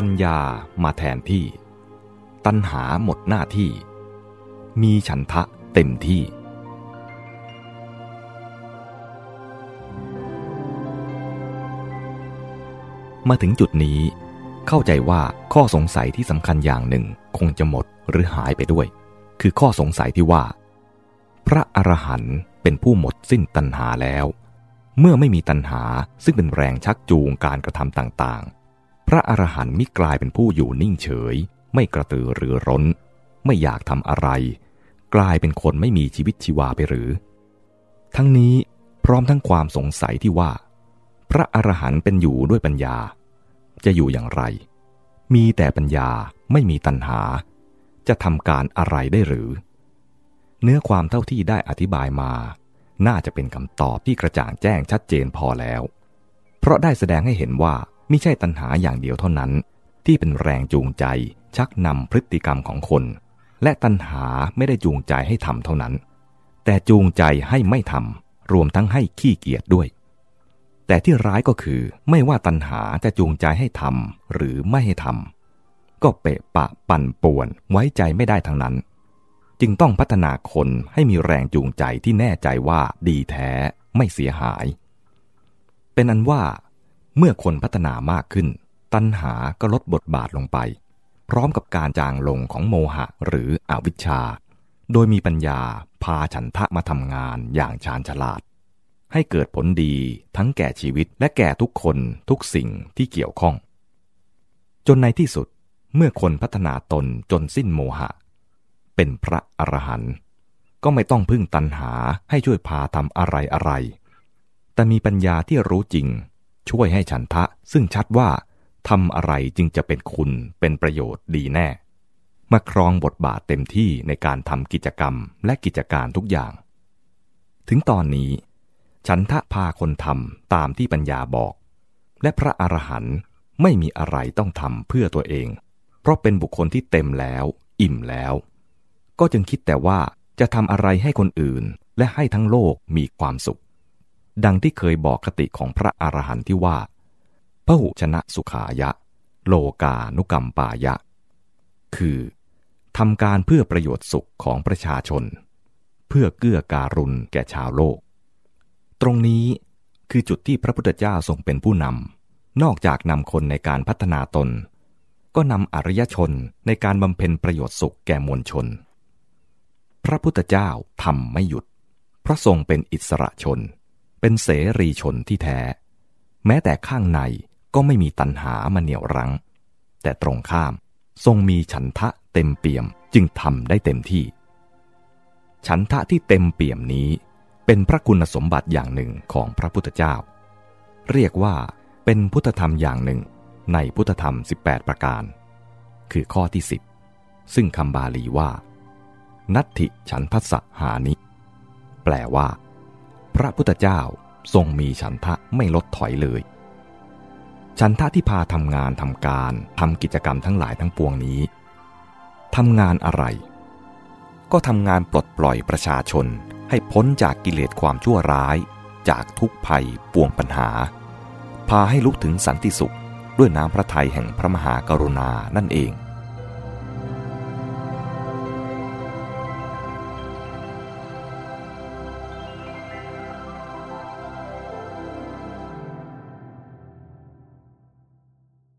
ปัญญามาแทนที่ ตัณหาหมดหน้าที่ มีฉันทะเต็มที่ มาถึงจุดนี้ เข้าใจว่าข้อสงสัยที่สำคัญอย่างหนึ่งคงจะหมดหรือหายไปด้วย คือข้อสงสัยที่ว่า พระอรหันต์เป็นผู้หมดสิ้นตัณหาแล้ว เมื่อไม่มีตัณหาซึ่งเป็นแรงชักจูงการกระทำต่างๆ พระอรหันต์มิกลายเป็นผู้อยู่นิ่งเฉย ไม่กระตือรือร้น ไม่อยากทำอะไร กลายเป็นคนไม่มีชีวิตชีวาไปหรือ ทั้งนี้พร้อมทั้งความสงสัยที่ว่า พระอรหันต์เป็นอยู่ด้วยปัญญา จะอยู่อย่างไร มีแต่ปัญญาไม่มีตัณหา จะทำการอะไรได้หรือ เนื้อความเท่าที่ได้อธิบายมา น่าจะเป็นคำตอบที่กระจ่างแจ้งชัดเจนพอแล้ว เพราะได้แสดงให้เห็นว่า ไม่ใช่ตัณหาอย่างเดียวเท่านั้น ที่เป็นแรงจูงใจชักนำพฤติกรรมของคน และตัณหาไม่ได้จูงใจให้ทำเท่านั้น แต่จูงใจให้ไม่ทำรวมทั้งให้ขี้เกียจด้วย แต่ที่ร้ายก็คือไม่ว่าตัณหาจะจูงใจให้ทำหรือไม่ให้ทำก็เปะปะปั่นป่วนไว้ใจไม่ได้ทั้งนั้น จึงต้องพัฒนาคนให้มีแรงจูงใจที่แน่ใจว่าดีแท้ไม่เสียหาย เป็นอันว่า เมื่อคนพัฒนามากขึ้น ตัณหาก็ลดบทบาทลงไป พร้อมกับการจางลงของโมหะหรืออวิชชา โดยมีปัญญาพาฉันทะมาทำงานอย่างชาญฉลาด ให้เกิดผลดีทั้งแก่ชีวิตและแก่ทุกคนทุกสิ่งที่เกี่ยวข้อง จนในที่สุดเมื่อคนพัฒนาตนจนสิ้นโมหะ เป็นพระอรหันต์ก็ไม่ต้องพึ่งตัณหาให้ช่วยพาทำอะไรอะไร แต่มีปัญญาที่รู้จริง ช่วยให้ฉันทะซึ่งชัดว่าทำอะไรจึงจะเป็นคุณเป็นประโยชน์ดีแน่ มาครองบทบาทเต็มที่ในการทำกิจกรรมและกิจการทุกอย่าง ถึงตอนนี้ ฉันทะพาคนทำตามที่ปัญญาบอก และพระอรหันต์ไม่มีอะไรต้องทำเพื่อตัวเอง เพราะเป็นบุคคลที่เต็มแล้ว อิ่มแล้ว ก็จึงคิดแต่ว่าจะทำอะไรให้คนอื่นและให้ทั้งโลกมีความสุข ดังที่เคยบอกคติของพระอรหันต์ที่ว่าพระหุชนะสุขายะ โลกานุกรรมปายะ คือทำการเพื่อประโยชน์สุขของประชาชน เพื่อเกื้อการุณแก่ชาวโลก ตรงนี้คือจุดที่พระพุทธเจ้าทรงเป็นผู้นำ นอกจากนำคนในการพัฒนาตน ก็นำอริยชนในการบำเพ็ญประโยชน์สุขแก่มวลชน พระพุทธเจ้าทำไม่หยุดเพราะทรงเป็นอิสระชน เป็นเสรีชนที่แท้ แม้แต่ข้างในก็ไม่มีตัณหามาเหนี่ยวรั้ง แต่ตรงข้ามทรงมีฉันทะเต็มเปี่ยมจึงทำได้เต็มที่ ฉันทะที่เต็มเปี่ยมนี้ เป็นพระคุณสมบัติอย่างหนึ่งของพระพุทธเจ้า เรียกว่าเป็นพุทธธรรมอย่างหนึ่งในพุทธธรรม 18 ประการ คือข้อที่ 10 ซึ่งคำบาลีว่า นัตถิฉันทัสสหานิ แปลว่า พระพุทธเจ้าทรงมีฉันทะไม่ลดถอยเลย ฉันทะที่พาทำงานทำการทำกิจกรรมทั้งหลายทั้งปวงนี้ทำงานอะไร ก็ทำงานปลดปล่อยประชาชนให้พ้นจากกิเลสความชั่วร้าย จากทุกภัยปวงปัญหา พาให้ลุกถึงสันติสุขด้วยน้ำพระทัยแห่งพระมหากรุณานั่นเอง